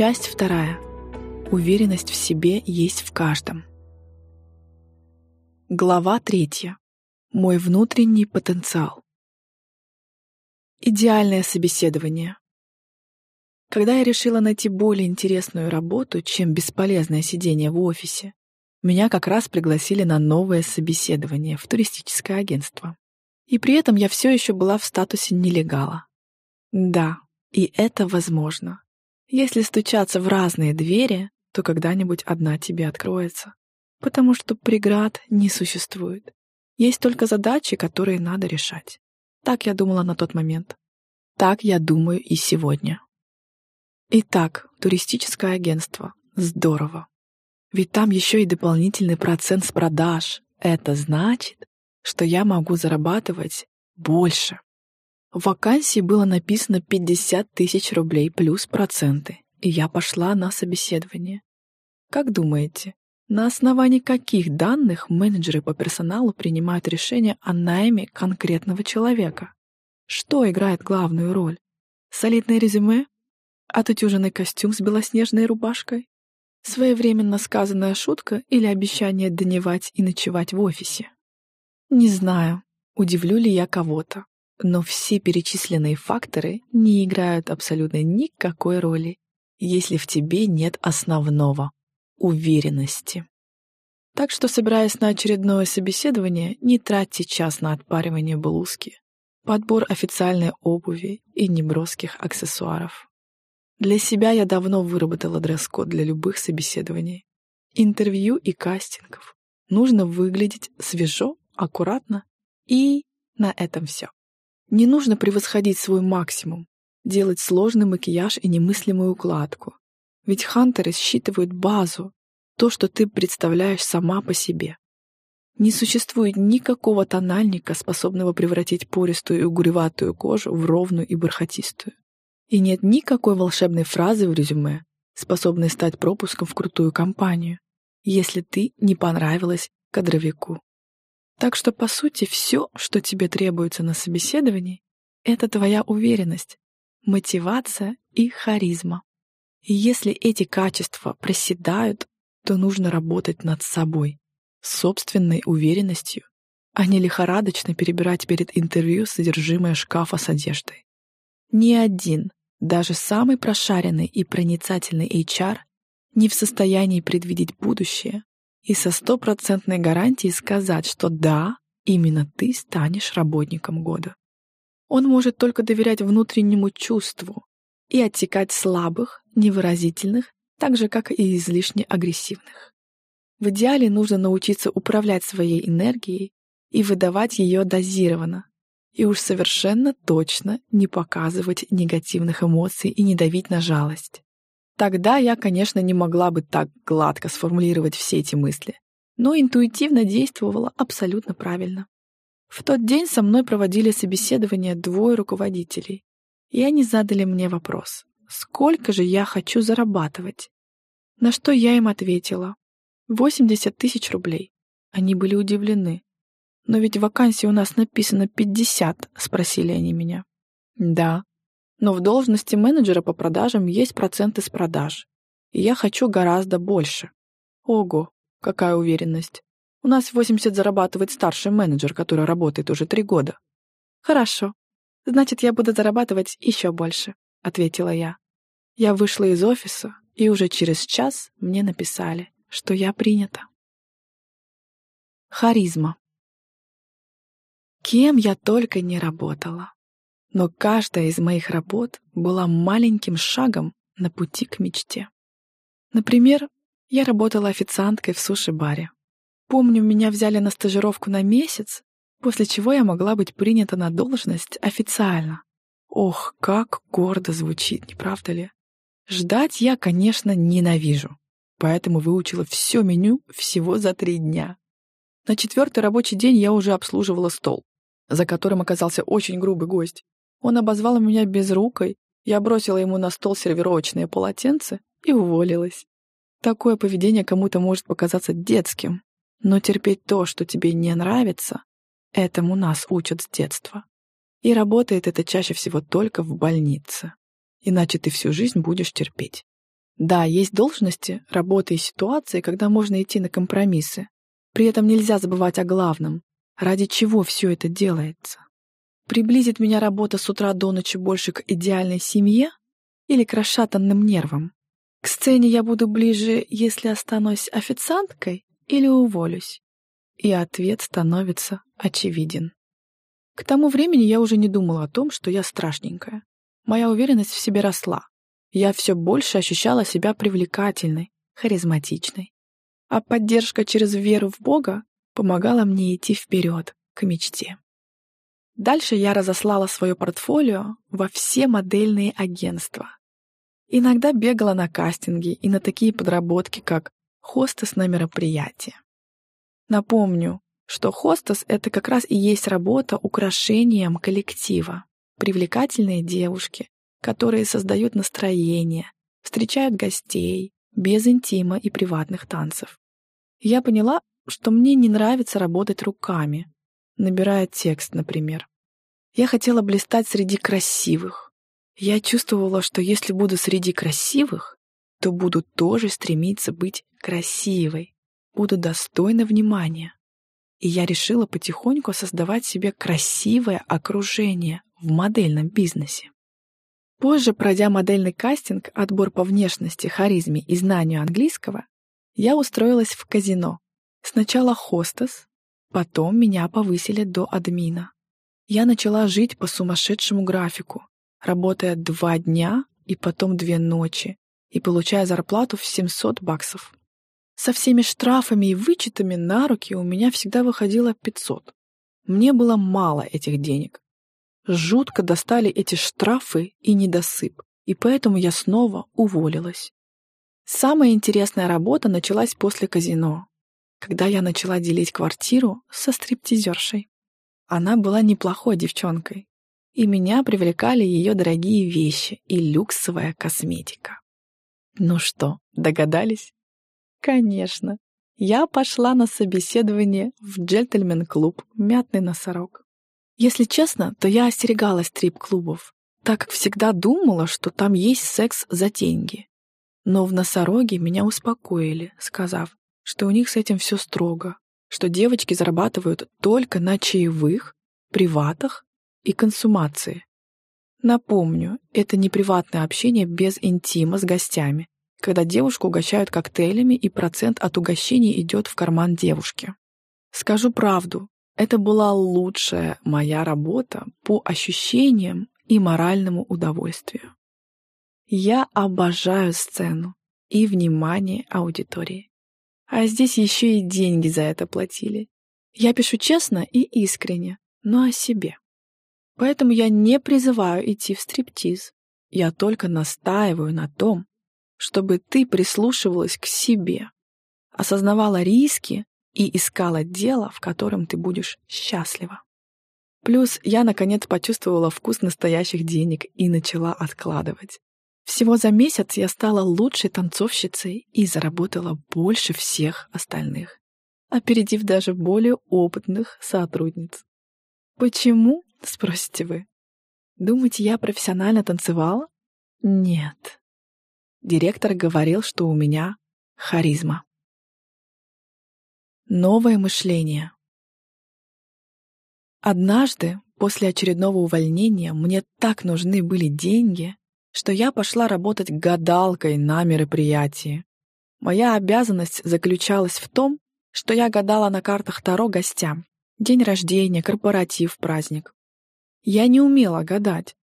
Часть вторая. Уверенность в себе есть в каждом. Глава третья. Мой внутренний потенциал. Идеальное собеседование. Когда я решила найти более интересную работу, чем бесполезное сидение в офисе, меня как раз пригласили на новое собеседование в туристическое агентство. И при этом я все еще была в статусе нелегала. Да, и это возможно. Если стучаться в разные двери, то когда-нибудь одна тебе откроется. Потому что преград не существует. Есть только задачи, которые надо решать. Так я думала на тот момент. Так я думаю и сегодня. Итак, туристическое агентство. Здорово. Ведь там еще и дополнительный процент с продаж. Это значит, что я могу зарабатывать больше. В вакансии было написано 50 тысяч рублей плюс проценты, и я пошла на собеседование. Как думаете, на основании каких данных менеджеры по персоналу принимают решение о найме конкретного человека? Что играет главную роль? Солидное резюме? Отутюженный костюм с белоснежной рубашкой? Своевременно сказанная шутка или обещание дневать и ночевать в офисе? Не знаю, удивлю ли я кого-то, но все перечисленные факторы не играют абсолютно никакой роли, если в тебе нет основного — уверенности. Так что, собираясь на очередное собеседование, не тратьте час на отпаривание блузки, подбор официальной обуви и неброских аксессуаров. Для себя я давно выработала дресс-код для любых собеседований, интервью и кастингов. Нужно выглядеть свежо, аккуратно и на этом все. Не нужно превосходить свой максимум, делать сложный макияж и немыслимую укладку. Ведь хантеры считывают базу, то, что ты представляешь сама по себе. Не существует никакого тональника, способного превратить пористую и угреватую кожу в ровную и бархатистую. И нет никакой волшебной фразы в резюме, способной стать пропуском в крутую компанию, если ты не понравилась кадровику. Так что, по сути, все, что тебе требуется на собеседовании, это твоя уверенность, мотивация и харизма. И если эти качества проседают, то нужно работать над собой, собственной уверенностью, а не лихорадочно перебирать перед интервью содержимое шкафа с одеждой. Ни один, даже самый прошаренный и проницательный HR не в состоянии предвидеть будущее, и со стопроцентной гарантией сказать, что да, именно ты станешь работником года. Он может только доверять внутреннему чувству и оттекать слабых, невыразительных, так же, как и излишне агрессивных. В идеале нужно научиться управлять своей энергией и выдавать ее дозированно, и уж совершенно точно не показывать негативных эмоций и не давить на жалость. Тогда я, конечно, не могла бы так гладко сформулировать все эти мысли, но интуитивно действовала абсолютно правильно. В тот день со мной проводили собеседование двое руководителей, и они задали мне вопрос, сколько же я хочу зарабатывать? На что я им ответила, 80 тысяч рублей. Они были удивлены. «Но ведь в вакансии у нас написано 50», — спросили они меня. «Да, но в должности менеджера по продажам есть проценты с продаж. И я хочу гораздо больше. Ого, какая уверенность. У нас 80 зарабатывает старший менеджер, который работает уже три года. Хорошо. Значит, я буду зарабатывать еще больше, ответила я. Я вышла из офиса, и уже через час мне написали, что я принята. Харизма. Кем я только не работала. Но каждая из моих работ была маленьким шагом на пути к мечте. Например, я работала официанткой в суши-баре. Помню, меня взяли на стажировку на месяц, после чего я могла быть принята на должность официально. Ох, как гордо звучит, не правда ли? Ждать я, конечно, ненавижу, поэтому выучила все меню всего за три дня. На четвертый рабочий день я уже обслуживала стол, за которым оказался очень грубый гость. Он обозвал меня безрукой, я бросила ему на стол сервировочное полотенце и уволилась. Такое поведение кому-то может показаться детским, но терпеть то, что тебе не нравится, этому нас учат с детства. И работает это чаще всего только в больнице. Иначе ты всю жизнь будешь терпеть. Да, есть должности, работы и ситуации, когда можно идти на компромиссы. При этом нельзя забывать о главном. Ради чего все это делается? Приблизит меня работа с утра до ночи больше к идеальной семье или к расшатанным нервам? К сцене я буду ближе, если останусь официанткой или уволюсь? И ответ становится очевиден. К тому времени я уже не думала о том, что я страшненькая. Моя уверенность в себе росла. Я все больше ощущала себя привлекательной, харизматичной. А поддержка через веру в Бога помогала мне идти вперед, к мечте. Дальше я разослала свое портфолио во все модельные агентства. Иногда бегала на кастинги и на такие подработки, как хостес на мероприятии. Напомню, что хостес — это как раз и есть работа украшением коллектива. Привлекательные девушки, которые создают настроение, встречают гостей, без интима и приватных танцев. Я поняла, что мне не нравится работать руками, набирая текст, например. Я хотела блистать среди красивых. Я чувствовала, что если буду среди красивых, то буду тоже стремиться быть красивой, буду достойна внимания. И я решила потихоньку создавать себе красивое окружение в модельном бизнесе. Позже, пройдя модельный кастинг, отбор по внешности, харизме и знанию английского, я устроилась в казино. Сначала хостес, потом меня повысили до админа. Я начала жить по сумасшедшему графику, работая два дня и потом две ночи, и получая зарплату в 700 баксов. Со всеми штрафами и вычетами на руки у меня всегда выходило 500. Мне было мало этих денег. Жутко достали эти штрафы и недосып, и поэтому я снова уволилась. Самая интересная работа началась после казино, когда я начала делить квартиру со стриптизершей. Она была неплохой девчонкой, и меня привлекали ее дорогие вещи и люксовая косметика. Ну что, догадались? Конечно. Я пошла на собеседование в джентльмен-клуб «Мятный носорог». Если честно, то я остерегалась стрип-клубов, так как всегда думала, что там есть секс за деньги. Но в носороге меня успокоили, сказав, что у них с этим все строго, что девочки зарабатывают только на чаевых, приватах и консумации. Напомню, это не приватное общение без интима с гостями, когда девушку угощают коктейлями и процент от угощений идет в карман девушки. Скажу правду, это была лучшая моя работа по ощущениям и моральному удовольствию. Я обожаю сцену и внимание аудитории. А здесь еще и деньги за это платили. Я пишу честно и искренне, но о себе. Поэтому я не призываю идти в стриптиз. Я только настаиваю на том, чтобы ты прислушивалась к себе, осознавала риски и искала дело, в котором ты будешь счастлива. Плюс я, наконец, почувствовала вкус настоящих денег и начала откладывать. Всего за месяц я стала лучшей танцовщицей и заработала больше всех остальных, опередив даже более опытных сотрудниц. Почему, спросите вы? Думаете, я профессионально танцевала? Нет. Директор говорил, что у меня харизма. Новое мышление. Однажды, после очередного увольнения, мне так нужны были деньги, что я пошла работать гадалкой на мероприятии. Моя обязанность заключалась в том, что я гадала на картах Таро гостям. День рождения, корпоратив, праздник. Я не умела гадать,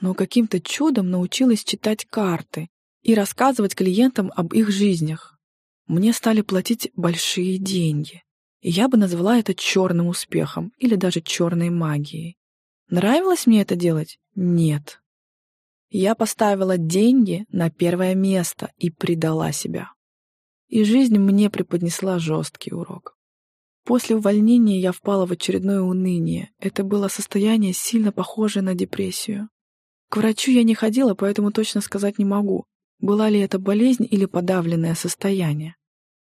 но каким-то чудом научилась читать карты и рассказывать клиентам об их жизнях. Мне стали платить большие деньги. И я бы назвала это черным успехом или даже черной магией. Нравилось мне это делать? Нет. Я поставила деньги на первое место и предала себя. И жизнь мне преподнесла жесткий урок. После увольнения я впала в очередное уныние. Это было состояние, сильно похожее на депрессию. К врачу я не ходила, поэтому точно сказать не могу, была ли это болезнь или подавленное состояние?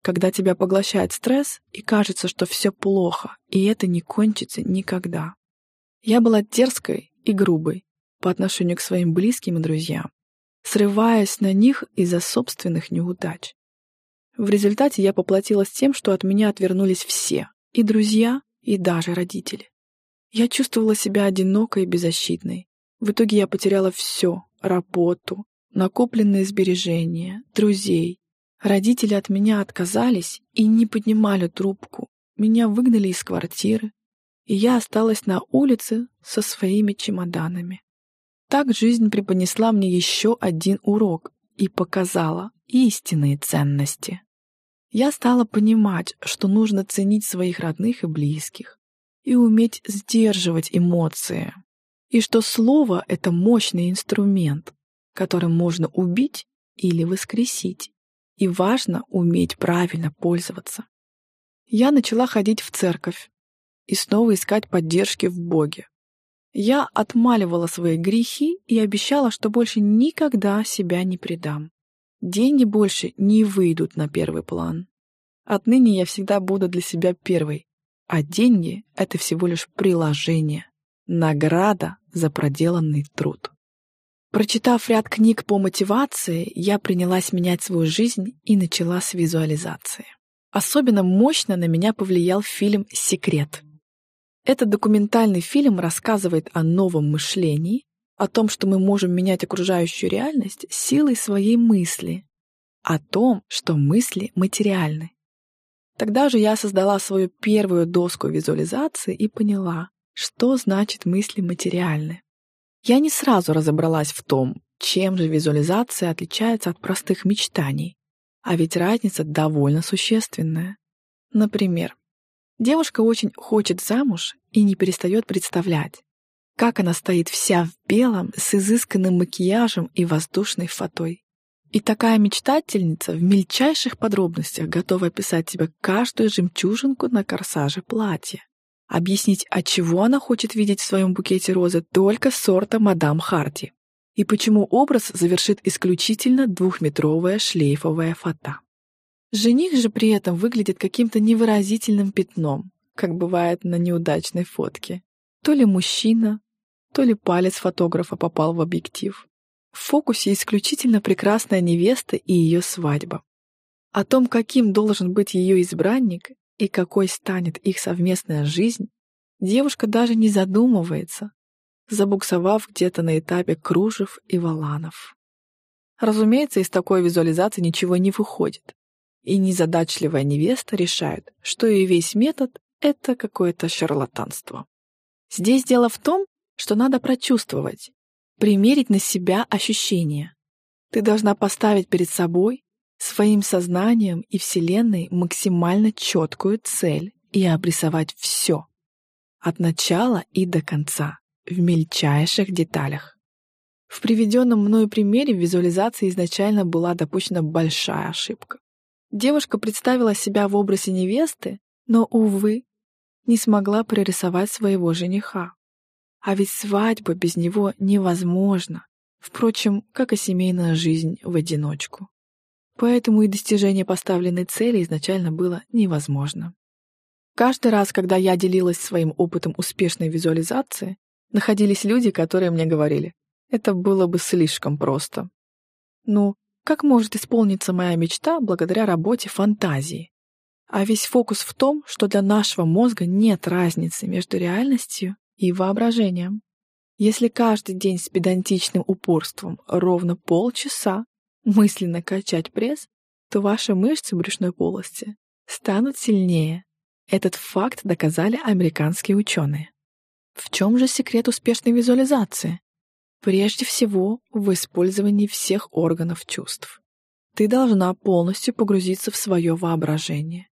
Когда тебя поглощает стресс, и кажется, что все плохо, и это не кончится никогда. Я была дерзкой и грубой по отношению к своим близким и друзьям. срываясь на них из-за собственных неудач. В результате я поплатилась тем, что от меня отвернулись все, и друзья, и даже родители. Я чувствовала себя одинокой и беззащитной. В итоге я потеряла все — работу, накопленные сбережения, друзей. Родители от меня отказались и не поднимали трубку. Меня выгнали из квартиры, и я осталась на улице со своими чемоданами. Так жизнь преподнесла мне еще один урок и показала истинные ценности. Я стала понимать, что нужно ценить своих родных и близких и уметь сдерживать эмоции, и что слово — это мощный инструмент, которым можно убить или воскресить, и важно уметь правильно пользоваться. Я начала ходить в церковь и снова искать поддержки в Боге. Я отмаливала свои грехи и обещала, что больше никогда себя не предам. Деньги больше не выйдут на первый план. Отныне я всегда буду для себя первой, а деньги — это всего лишь приложение, награда за проделанный труд. Прочитав ряд книг по мотивации, я принялась менять свою жизнь и начала с визуализации. Особенно мощно на меня повлиял фильм «Секрет». Этот документальный фильм рассказывает о новом мышлении, о том, что мы можем менять окружающую реальность силой своей мысли, о том, что мысли материальны. Тогда же я создала свою первую доску визуализации и поняла, что значит мысли материальны. Я не сразу разобралась в том, чем же визуализация отличается от простых мечтаний, а ведь разница довольно существенная. Например, девушка очень хочет замуж и не перестает представлять, как она стоит вся в белом с изысканным макияжем и воздушной фатой. И такая мечтательница в мельчайших подробностях готова описать тебе каждую жемчужинку на корсаже платья. Объяснить, от чего она хочет видеть в своем букете розы только сорта мадам Харти. И почему образ завершит исключительно двухметровая шлейфовая фата. Жених же при этом выглядит каким-то невыразительным пятном, как бывает на неудачной фотке. То ли мужчина, то ли палец фотографа попал в объектив. В фокусе исключительно прекрасная невеста и ее свадьба. О том, каким должен быть ее избранник и какой станет их совместная жизнь, девушка даже не задумывается, забуксовав где-то на этапе кружев и валанов. Разумеется, из такой визуализации ничего не выходит, и незадачливая невеста решает, что и весь метод — это какое-то шарлатанство. Здесь дело в том, что надо прочувствовать, примерить на себя ощущения. Ты должна поставить перед собой, своим сознанием и Вселенной максимально четкую цель и обрисовать все. От начала и до конца, в мельчайших деталях. В приведенном мною примере в визуализации изначально была допущена большая ошибка. Девушка представила себя в образе невесты, но, увы, не смогла прорисовать своего жениха. А ведь свадьба без него невозможна. Впрочем, как и семейная жизнь в одиночку. Поэтому и достижение поставленной цели изначально было невозможно. Каждый раз, когда я делилась своим опытом успешной визуализации, находились люди, которые мне говорили, это было бы слишком просто. Ну, как может исполниться моя мечта благодаря работе фантазии? А весь фокус в том, что для нашего мозга нет разницы между реальностью и воображением. Если каждый день с педантичным упорством ровно полчаса мысленно качать пресс, то ваши мышцы брюшной полости станут сильнее. Этот факт доказали американские ученые. В чем же секрет успешной визуализации? Прежде всего, в использовании всех органов чувств. Ты должна полностью погрузиться в свое воображение.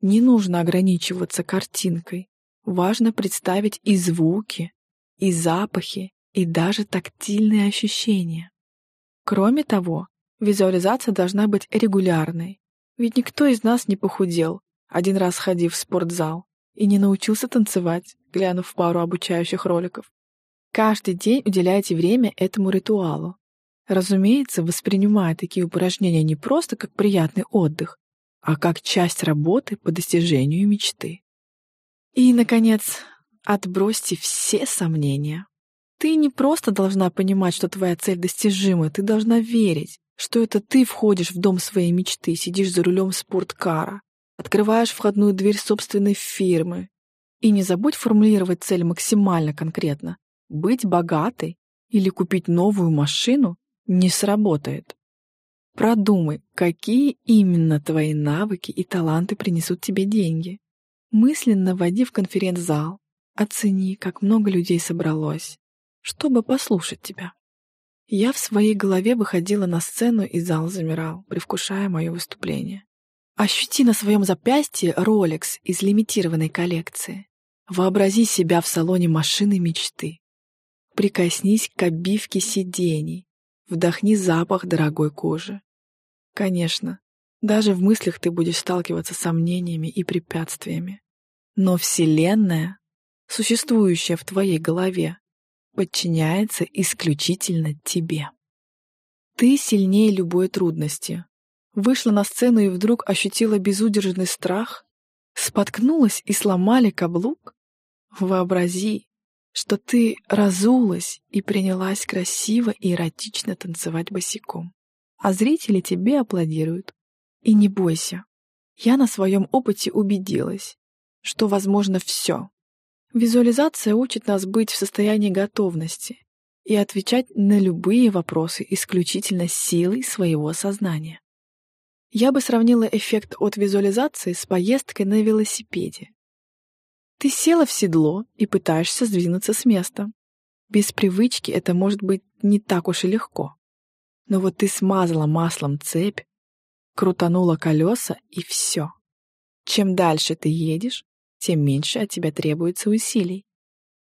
Не нужно ограничиваться картинкой, Важно представить и звуки, и запахи, и даже тактильные ощущения. Кроме того, визуализация должна быть регулярной, ведь никто из нас не похудел, один раз ходив в спортзал, и не научился танцевать, глянув пару обучающих роликов. Каждый день уделяйте время этому ритуалу. Разумеется, воспринимая такие упражнения не просто как приятный отдых, а как часть работы по достижению мечты. И, наконец, отбросьте все сомнения. Ты не просто должна понимать, что твоя цель достижима, ты должна верить, что это ты входишь в дом своей мечты, сидишь за рулем спорткара, открываешь входную дверь собственной фирмы. И не забудь формулировать цель максимально конкретно. Быть богатой или купить новую машину не сработает. Продумай, какие именно твои навыки и таланты принесут тебе деньги. Мысленно войди в конференц-зал, оцени, как много людей собралось, чтобы послушать тебя. Я в своей голове выходила на сцену, и зал замирал, привкушая мое выступление. Ощути на своем запястье Rolex из лимитированной коллекции. Вообрази себя в салоне машины мечты. Прикоснись к обивке сидений. Вдохни запах дорогой кожи. Конечно, даже в мыслях ты будешь сталкиваться с сомнениями и препятствиями. Но Вселенная, существующая в твоей голове, подчиняется исключительно тебе. Ты сильнее любой трудности. Вышла на сцену и вдруг ощутила безудержный страх, споткнулась и сломали каблук. Вообрази, что ты разулась и принялась красиво и эротично танцевать босиком а зрители тебе аплодируют. И не бойся. Я на своем опыте убедилась, что возможно все. Визуализация учит нас быть в состоянии готовности и отвечать на любые вопросы исключительно силой своего сознания. Я бы сравнила эффект от визуализации с поездкой на велосипеде. Ты села в седло и пытаешься сдвинуться с места. Без привычки это может быть не так уж и легко. Но вот ты смазала маслом цепь, крутанула колеса и все. Чем дальше ты едешь, тем меньше от тебя требуется усилий.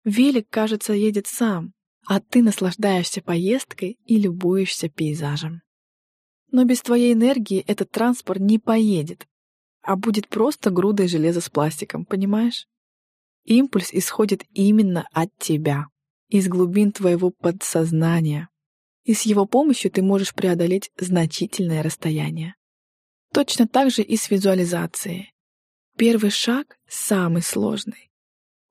Велик, кажется, едет сам, а ты наслаждаешься поездкой и любуешься пейзажем. Но без твоей энергии этот транспорт не поедет, а будет просто грудой железа с пластиком, понимаешь? Импульс исходит именно от тебя, из глубин твоего подсознания, и с его помощью ты можешь преодолеть значительное расстояние. Точно так же и с визуализацией. Первый шаг самый сложный.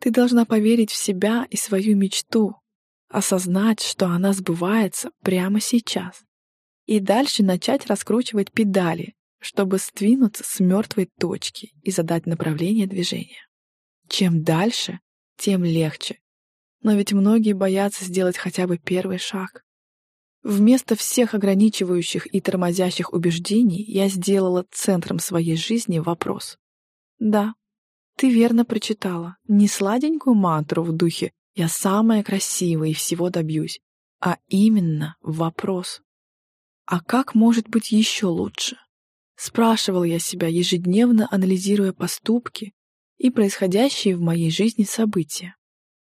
Ты должна поверить в себя и свою мечту, осознать, что она сбывается прямо сейчас. И дальше начать раскручивать педали, чтобы сдвинуться с мертвой точки и задать направление движения. Чем дальше, тем легче. Но ведь многие боятся сделать хотя бы первый шаг. Вместо всех ограничивающих и тормозящих убеждений я сделала центром своей жизни вопрос. Да, ты верно прочитала. Не сладенькую мантру в духе «я самая красивая и всего добьюсь», а именно вопрос. А как может быть еще лучше? Спрашивал я себя, ежедневно анализируя поступки и происходящие в моей жизни события.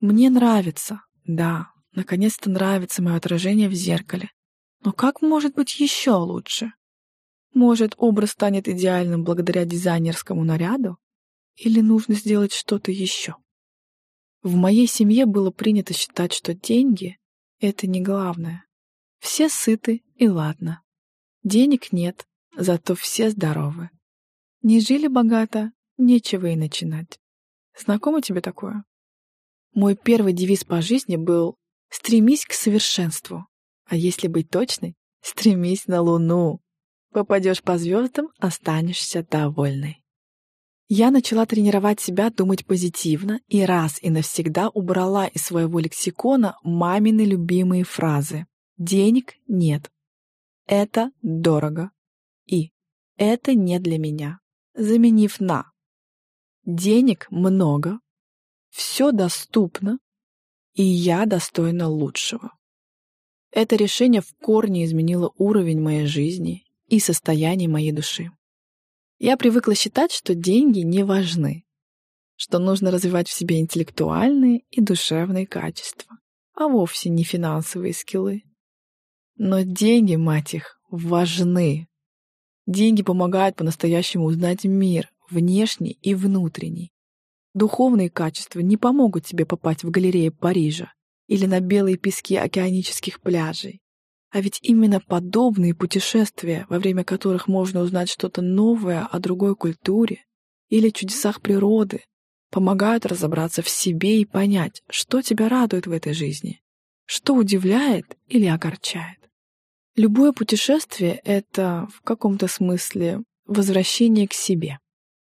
Мне нравится, да, Наконец-то нравится мое отражение в зеркале. Но как может быть еще лучше? Может, образ станет идеальным благодаря дизайнерскому наряду? Или нужно сделать что-то еще? В моей семье было принято считать, что деньги — это не главное. Все сыты и ладно. Денег нет, зато все здоровы. Не жили богато, нечего и начинать. Знакомо тебе такое? Мой первый девиз по жизни был Стремись к совершенству. А если быть точной, стремись на Луну. Попадешь по звездам, останешься довольной. Я начала тренировать себя думать позитивно и раз и навсегда убрала из своего лексикона мамины любимые фразы. Денег нет. Это дорого. И это не для меня. Заменив на денег много, все доступно, и я достойна лучшего. Это решение в корне изменило уровень моей жизни и состояние моей души. Я привыкла считать, что деньги не важны, что нужно развивать в себе интеллектуальные и душевные качества, а вовсе не финансовые скиллы. Но деньги, мать их, важны. Деньги помогают по-настоящему узнать мир, внешний и внутренний, Духовные качества не помогут тебе попасть в галереи Парижа или на белые пески океанических пляжей. А ведь именно подобные путешествия, во время которых можно узнать что-то новое о другой культуре или чудесах природы, помогают разобраться в себе и понять, что тебя радует в этой жизни что удивляет или огорчает. Любое путешествие — это в каком-то смысле возвращение к себе.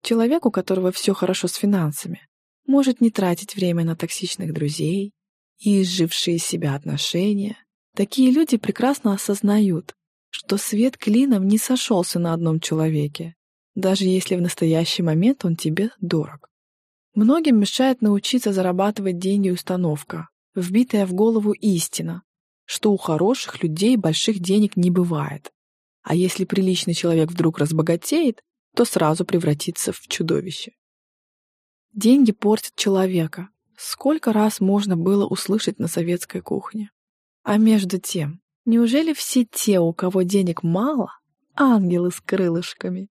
Человек, у которого все хорошо с финансами, может не тратить время на токсичных друзей и изжившие себя отношения. Такие люди прекрасно осознают, что свет клином не сошелся на одном человеке, даже если в настоящий момент он тебе дорог. Многим мешает научиться зарабатывать деньги установка, вбитая в голову истина, что у хороших людей больших денег не бывает. А если приличный человек вдруг разбогатеет, то сразу превратится в чудовище. Деньги портят человека. Сколько раз можно было услышать на советской кухне? А между тем, неужели все те, у кого денег мало, ангелы с крылышками?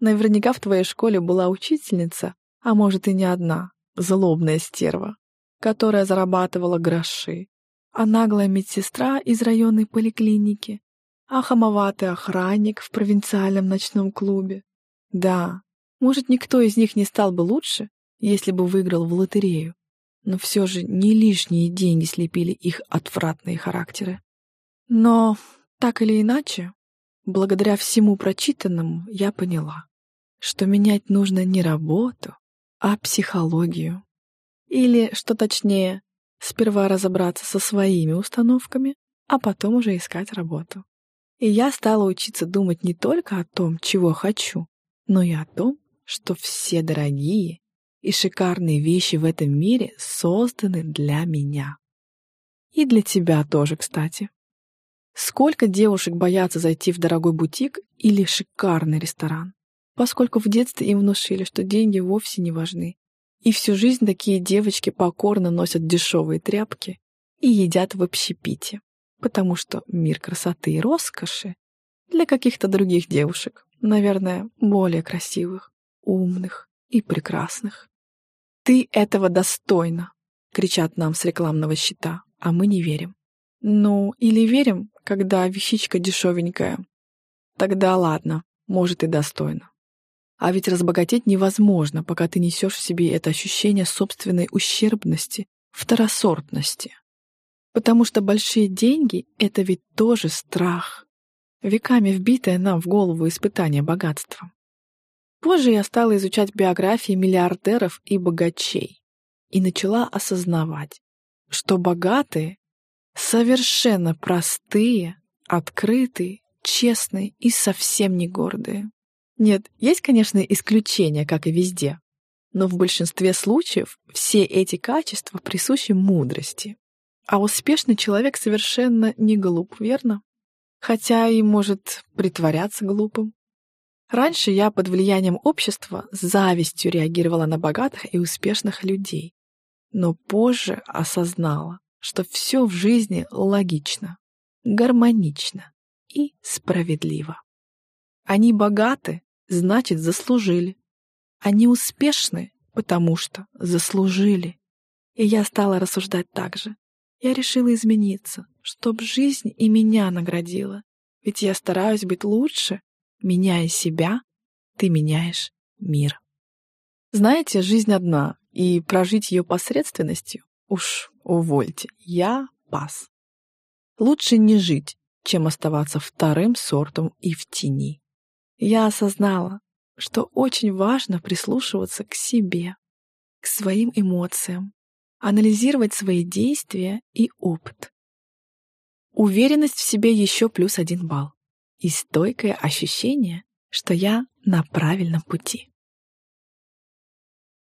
Наверняка в твоей школе была учительница, а может и не одна, злобная стерва, которая зарабатывала гроши, а наглая медсестра из районной поликлиники, а хамоватый охранник в провинциальном ночном клубе. Да, может, никто из них не стал бы лучше, если бы выиграл в лотерею, но все же не лишние деньги слепили их отвратные характеры. Но, так или иначе, благодаря всему прочитанному я поняла, что менять нужно не работу, а психологию. Или, что точнее, сперва разобраться со своими установками, а потом уже искать работу. И я стала учиться думать не только о том, чего хочу, но и о том, что все дорогие и шикарные вещи в этом мире созданы для меня. И для тебя тоже, кстати. Сколько девушек боятся зайти в дорогой бутик или шикарный ресторан? поскольку в детстве им внушили, что деньги вовсе не важны. И всю жизнь такие девочки покорно носят дешевые тряпки и едят в общепите, потому что мир красоты и роскоши для каких-то других девушек, наверное, более красивых, умных и прекрасных. «Ты этого достойна!» — кричат нам с рекламного щита, а мы не верим. Ну, или верим, когда вещичка дешевенькая. Тогда ладно, может и достойно. А ведь разбогатеть невозможно, пока ты несешь в себе это ощущение собственной ущербности, второсортности. Потому что большие деньги — это ведь тоже страх, веками вбитое нам в голову испытание богатством. Позже я стала изучать биографии миллиардеров и богачей и начала осознавать, что богатые совершенно простые, открытые, честные и совсем не гордые. Нет, есть, конечно, исключения, как и везде. Но в большинстве случаев все эти качества присущи мудрости. А успешный человек совершенно не глуп, верно? Хотя и может притворяться глупым. Раньше я под влиянием общества с завистью реагировала на богатых и успешных людей. Но позже осознала, что все в жизни логично, гармонично и справедливо. Они богаты, значит, заслужили. Они успешны, потому что заслужили. И я стала рассуждать так же. Я решила измениться, чтоб жизнь и меня наградила. Ведь я стараюсь быть лучше. Меняя себя, ты меняешь мир. Знаете, жизнь одна, и прожить ее посредственностью уж увольте. Я пас. Лучше не жить, чем оставаться вторым сортом и в тени я осознала, что очень важно прислушиваться к себе, к своим эмоциям, анализировать свои действия и опыт. Уверенность в себе еще плюс один балл и стойкое ощущение, что я на правильном пути.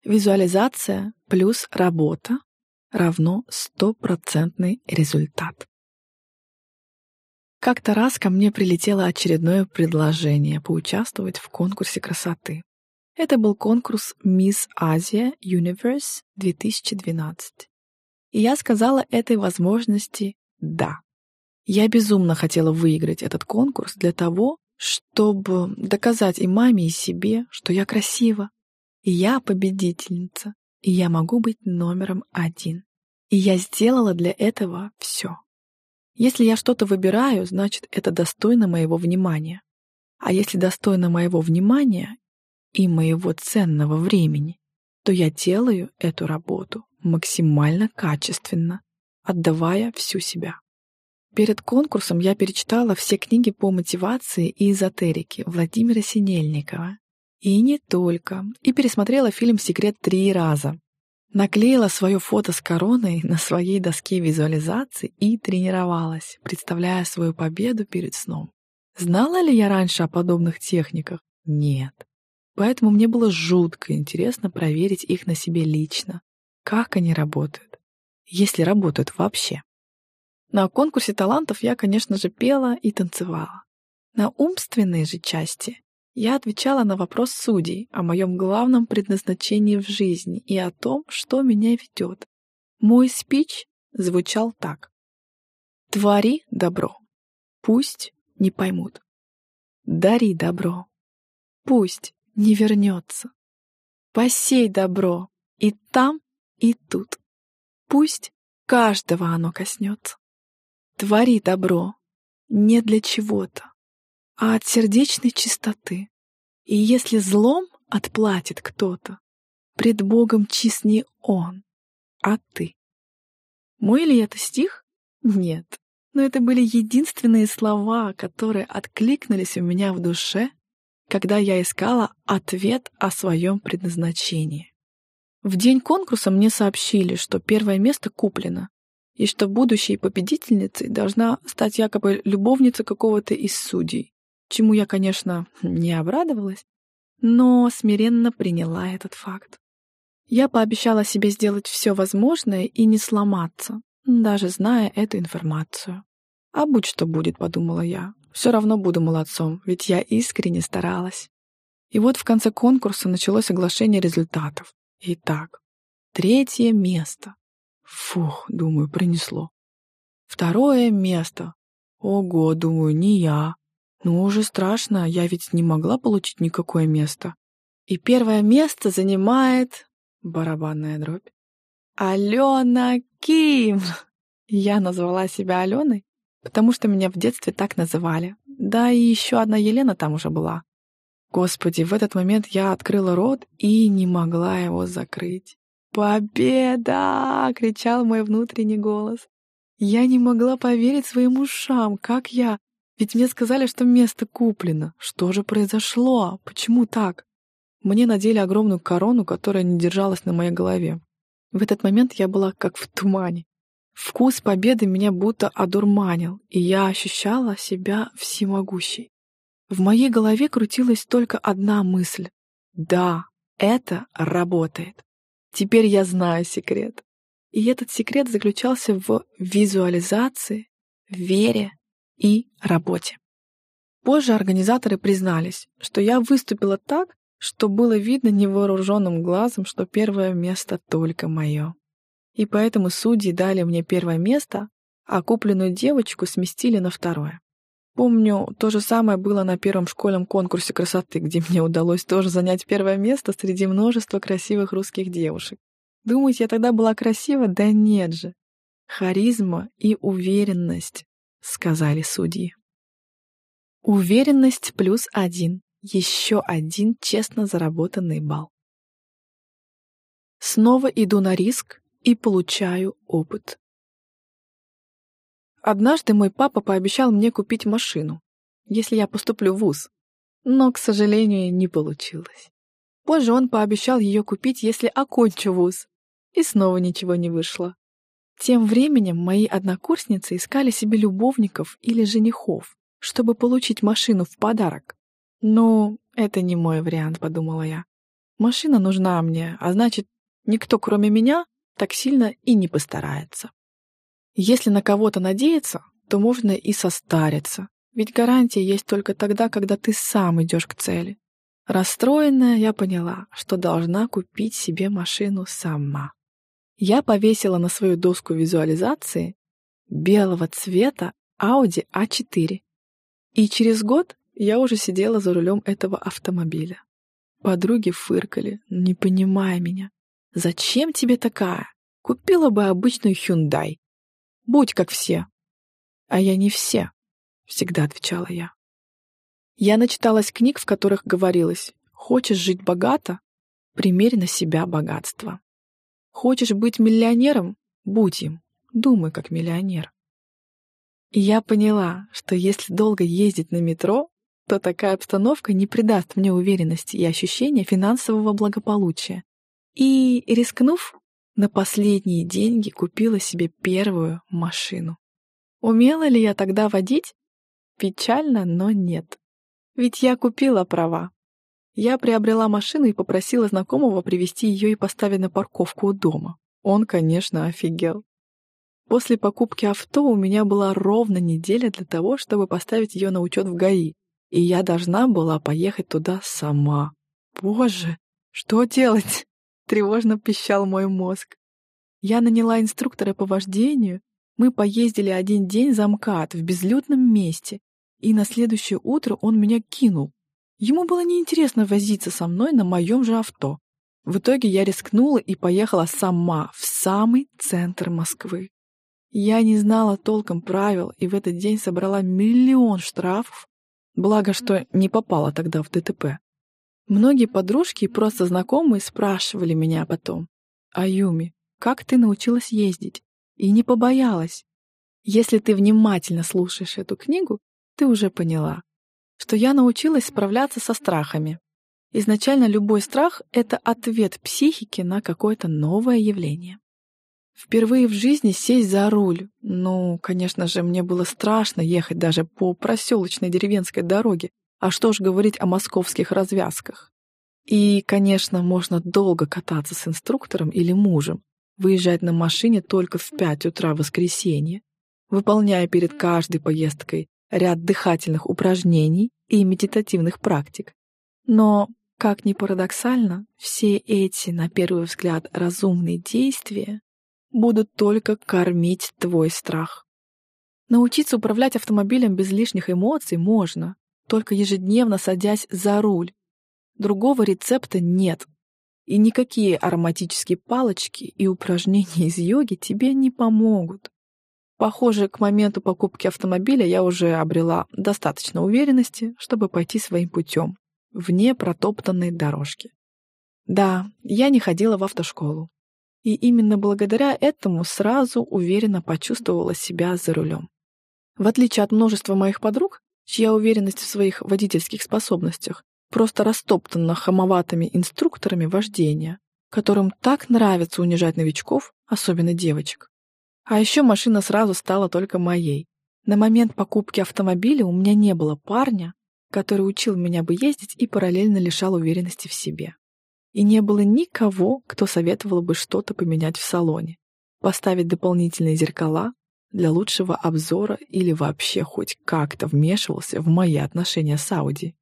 Визуализация плюс работа равно стопроцентный результат. Как-то раз ко мне прилетело очередное предложение поучаствовать в конкурсе красоты. Это был конкурс Miss Asia Universe 2012. И я сказала этой возможности «да». Я безумно хотела выиграть этот конкурс для того, чтобы доказать и маме, и себе, что я красива, и я победительница, и я могу быть номером один. И я сделала для этого все. Если я что-то выбираю, значит, это достойно моего внимания. А если достойно моего внимания и моего ценного времени, то я делаю эту работу максимально качественно, отдавая всю себя. Перед конкурсом я перечитала все книги по мотивации и эзотерике Владимира Синельникова. И не только. И пересмотрела фильм «Секрет» три раза. Наклеила свое фото с короной на своей доске визуализации и тренировалась, представляя свою победу перед сном. Знала ли я раньше о подобных техниках? Нет. Поэтому мне было жутко интересно проверить их на себе лично. Как они работают? Если работают вообще. На конкурсе талантов я, конечно же, пела и танцевала. На умственной же части я отвечала на вопрос судей о моем главном предназначении в жизни и о том, что меня ведет. Мой спич звучал так. «Твори добро. Пусть не поймут. Дари добро. Пусть не вернется. Посей добро и там, и тут. Пусть каждого оно коснется. Твори добро не для чего-то, а от сердечной чистоты. И если злом отплатит кто-то, пред Богом чист не он, а ты. Мой ли это стих? Нет. Но это были единственные слова, которые откликнулись у меня в душе, когда я искала ответ о своем предназначении. В день конкурса мне сообщили, что первое место куплено, и что будущей победительницей должна стать якобы любовница какого-то из судей, чему я, конечно, не обрадовалась, но смиренно приняла этот факт. Я пообещала себе сделать все возможное и не сломаться, даже зная эту информацию. «А будь что будет», — подумала я. «Все равно буду молодцом, ведь я искренне старалась». И вот в конце конкурса началось оглашение результатов. Итак, третье место. Фух, думаю, принесло. Второе место. Ого, думаю, не я. Ну, уже страшно, я ведь не могла получить никакое место. И первое место занимает... Барабанная дробь. Алена Ким! Я назвала себя Аленой, потому что меня в детстве так называли. Да и еще одна Елена там уже была. Господи, в этот момент я открыла рот и не могла его закрыть. «Победа!» — кричал мой внутренний голос. Я не могла поверить своим ушам, как я... Ведь мне сказали, что место куплено. Что же произошло? Почему так? Мне надели огромную корону, которая не держалась на моей голове. В этот момент я была как в тумане. Вкус победы меня будто одурманил, и я ощущала себя всемогущей. В моей голове крутилась только одна мысль. Да, это работает. Теперь я знаю секрет. И этот секрет заключался в визуализации, вере и работе. Позже организаторы признались, что я выступила так, что было видно невооруженным глазом, что первое место только мое. И поэтому судьи дали мне первое место, а купленную девочку сместили на второе. Помню, то же самое было на первом школьном конкурсе красоты, где мне удалось тоже занять первое место среди множества красивых русских девушек. Думаете, я тогда была красива? Да нет же. Харизма и уверенность, сказали судьи. Уверенность плюс один. Еще один честно заработанный балл. Снова иду на риск и получаю опыт. Однажды мой папа пообещал мне купить машину, если я поступлю в ВУЗ, но, к сожалению, не получилось. Позже он пообещал ее купить, если окончу вуз, и снова ничего не вышло. Тем временем мои однокурсницы искали себе любовников или женихов, чтобы получить машину в подарок. «Ну, это не мой вариант», — подумала я. «Машина нужна мне, а значит, никто, кроме меня, так сильно и не постарается». Если на кого-то надеяться, то можно и состариться, ведь гарантия есть только тогда, когда ты сам идешь к цели. Расстроенная, я поняла, что должна купить себе машину сама. Я повесила на свою доску визуализации белого цвета Audi A4. И через год я уже сидела за рулем этого автомобиля. Подруги фыркали, не понимая меня. «Зачем тебе такая? Купила бы обычную Hyundai. Будь как все. А я не все, всегда отвечала я. Я начиталась книг, в которых говорилось «Хочешь жить богато? Примерь на себя богатство». Хочешь быть миллионером? Будь им. думай как миллионер. И я поняла, что если долго ездить на метро, то такая обстановка не придаст мне уверенности и ощущения финансового благополучия. И, рискнув, на последние деньги купила себе первую машину. Умела ли я тогда водить? Печально, но нет. Ведь я купила права. Я приобрела машину и попросила знакомого привезти ее и поставить на парковку у дома. Он, конечно, офигел. После покупки авто у меня была ровно неделя для того, чтобы поставить ее на учет в ГАИ, и я должна была поехать туда сама. Боже, что делать? Тревожно пищал мой мозг. Я наняла инструктора по вождению, мы поездили один день за МКАД в безлюдном месте, и на следующее утро он меня кинул. Ему было неинтересно возиться со мной на моем же авто. В итоге я рискнула и поехала сама в самый центр Москвы. Я не знала толком правил и в этот день собрала миллион штрафов, благо что не попала тогда в ДТП. Многие подружки и просто знакомые спрашивали меня потом, «Аюми, как ты научилась ездить?» И не побоялась. Если ты внимательно слушаешь эту книгу, ты уже поняла, что я научилась справляться со страхами. Изначально любой страх — это ответ психики на какое-то новое явление. Впервые в жизни сесть за руль. Ну, конечно же, мне было страшно ехать даже по проселочной деревенской дороге, а что ж говорить о московских развязках. И, конечно, можно долго кататься с инструктором или мужем, выезжать на машине только в 5 утра в воскресенье, выполняя перед каждой поездкой ряд дыхательных упражнений и медитативных практик. Но, как ни парадоксально, все эти, на первый взгляд, разумные действия будут только кормить твой страх. Научиться управлять автомобилем без лишних эмоций можно, только ежедневно садясь за руль. Другого рецепта нет. И никакие ароматические палочки и упражнения из йоги тебе не помогут. Похоже, к моменту покупки автомобиля я уже обрела достаточно уверенности, чтобы пойти своим путем, вне протоптанной дорожки. Да, я не ходила в автошколу. И именно благодаря этому сразу уверенно почувствовала себя за рулем. В отличие от множества моих подруг, чья уверенность в своих водительских способностях просто растоптана хамоватыми инструкторами вождения, которым так нравится унижать новичков, особенно девочек. А еще машина сразу стала только моей. На момент покупки автомобиля у меня не было парня, который учил меня бы ездить и параллельно лишал уверенности в себе. И не было никого, кто советовал бы что-то поменять в салоне, поставить дополнительные зеркала, для лучшего обзора или вообще хоть как-то вмешивался в мои отношения с Ауди.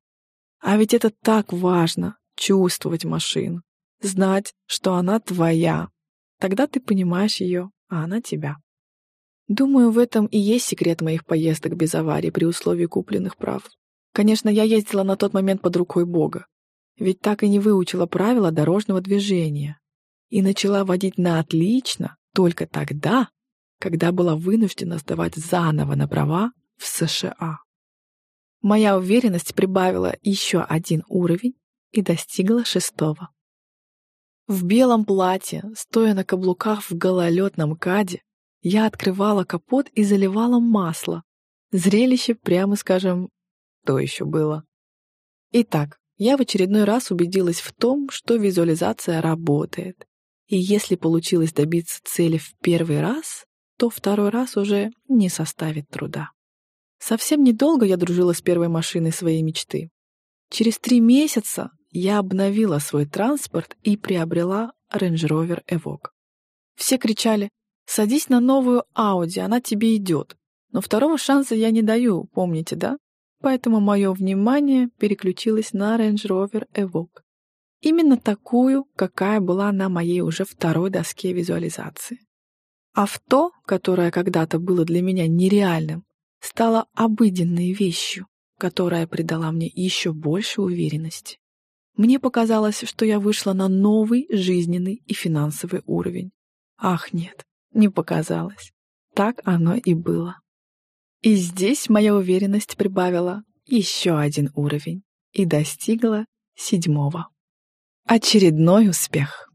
А ведь это так важно — чувствовать машину, знать, что она твоя. Тогда ты понимаешь ее, а она тебя. Думаю, в этом и есть секрет моих поездок без аварий при условии купленных прав. Конечно, я ездила на тот момент под рукой Бога, ведь так и не выучила правила дорожного движения и начала водить на отлично только тогда, когда была вынуждена сдавать заново на права в США. Моя уверенность прибавила еще один уровень и достигла шестого. В белом платье, стоя на каблуках в гололедном каде, я открывала капот и заливала масло. Зрелище, прямо скажем, то еще было. Итак, я в очередной раз убедилась в том, что визуализация работает. И если получилось добиться цели в первый раз, то второй раз уже не составит труда. Совсем недолго я дружила с первой машиной своей мечты. Через три месяца я обновила свой транспорт и приобрела Range Rover Evoque. Все кричали «Садись на новую Audi, она тебе идет». Но второго шанса я не даю, помните, да? Поэтому мое внимание переключилось на Range Rover Evoque. Именно такую, какая была на моей уже второй доске визуализации. Авто, которое когда-то было для меня нереальным, стало обыденной вещью, которая придала мне еще больше уверенности. Мне показалось, что я вышла на новый жизненный и финансовый уровень. Ах, нет, не показалось. Так оно и было. И здесь моя уверенность прибавила еще один уровень и достигла седьмого. Очередной успех.